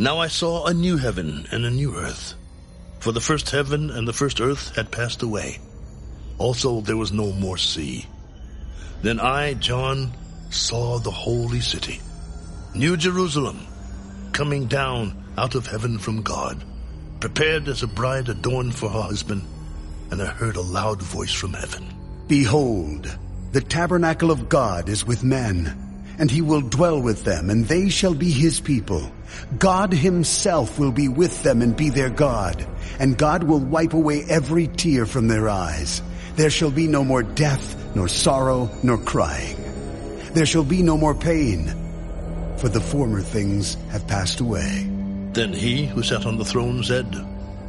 Now I saw a new heaven and a new earth. For the first heaven and the first earth had passed away. Also there was no more sea. Then I, John, saw the holy city, New Jerusalem, coming down out of heaven from God, prepared as a bride adorned for her husband. And I heard a loud voice from heaven. Behold, the tabernacle of God is with men, and he will dwell with them, and they shall be his people. God himself will be with them and be their God, and God will wipe away every tear from their eyes. There shall be no more death, nor sorrow, nor crying. There shall be no more pain, for the former things have passed away. Then he who sat on the throne said,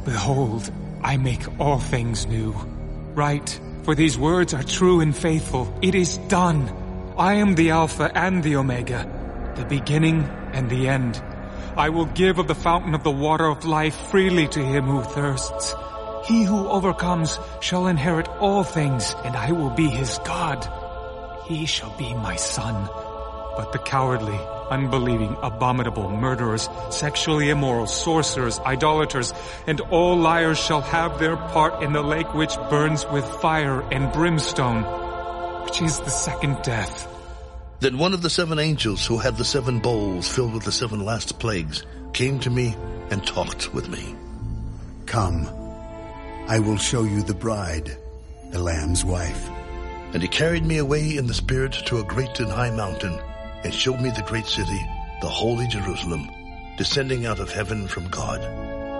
Behold, I make all things new. Write, for these words are true and faithful. It is done. I am the Alpha and the Omega, the beginning and the end. I will give of the fountain of the water of life freely to him who thirsts. He who overcomes shall inherit all things, and I will be his God. He shall be my son. But the cowardly, unbelieving, abominable, murderers, sexually immoral, sorcerers, idolaters, and all liars shall have their part in the lake which burns with fire and brimstone, which is the second death. Then one of the seven angels who had the seven bowls filled with the seven last plagues came to me and talked with me. Come, I will show you the bride, the Lamb's wife. And he carried me away in the Spirit to a great and high mountain, and showed me the great city, the holy Jerusalem, descending out of heaven from God,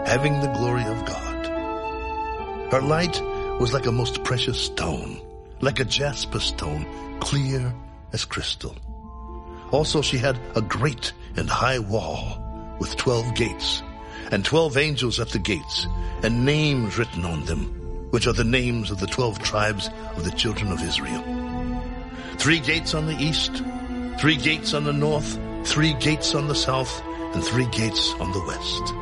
having the glory of God. Her light was like a most precious stone, like a jasper stone, clear as crystal. Also she had a great and high wall with twelve gates, and twelve angels at the gates, and names written on them, which are the names of the twelve tribes of the children of Israel. Three gates on the east, three gates on the north, three gates on the south, and three gates on the west.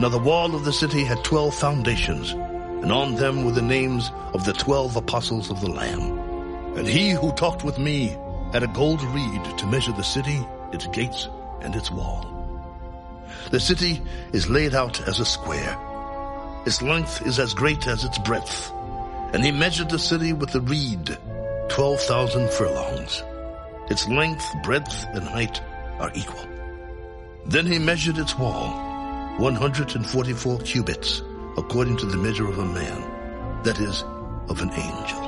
Now the wall of the city had twelve foundations, and on them were the names of the twelve apostles of the Lamb. And he who talked with me had a gold reed to measure the city, its gates, and its wall. The city is laid out as a square. Its length is as great as its breadth. And he measured the city with the reed, twelve thousand furlongs. Its length, breadth, and height are equal. Then he measured its wall, 144 cubits, according to the measure of a man, that is, of an angel.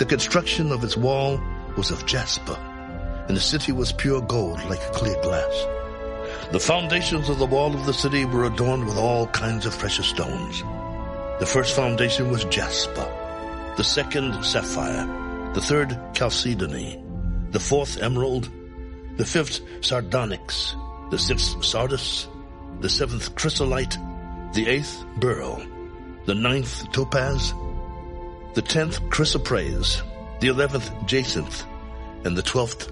The construction of its wall was of jasper, and the city was pure gold like clear glass. The foundations of the wall of the city were adorned with all kinds of precious stones. The first foundation was jasper, the second sapphire, the third chalcedony, the fourth emerald, the fifth sardonyx, the sixth sardius, the seventh chrysolite, the eighth beryl, the ninth topaz, the tenth chrysoprase, the eleventh jacinth, and the twelfth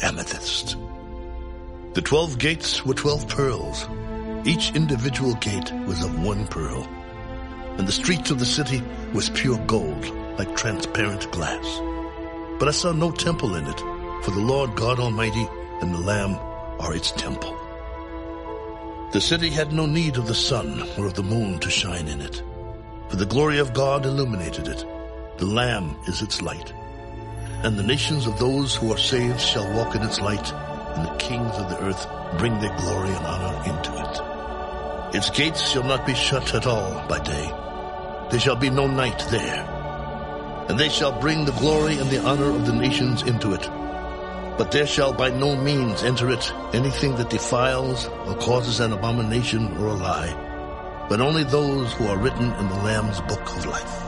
amethyst. The twelve gates were twelve pearls. Each individual gate was of one pearl. And the streets of the city was pure gold, like transparent glass. But I saw no temple in it, for the Lord God Almighty and the Lamb are its temple. The city had no need of the sun or of the moon to shine in it, for the glory of God illuminated it. The Lamb is its light. And the nations of those who are saved shall walk in its light, and the kings of the earth bring their glory and honor into it. Its gates shall not be shut at all by day. There shall be no night there. And they shall bring the glory and the honor of the nations into it. But there shall by no means enter it anything that defiles or causes an abomination or a lie, but only those who are written in the Lamb's book of life.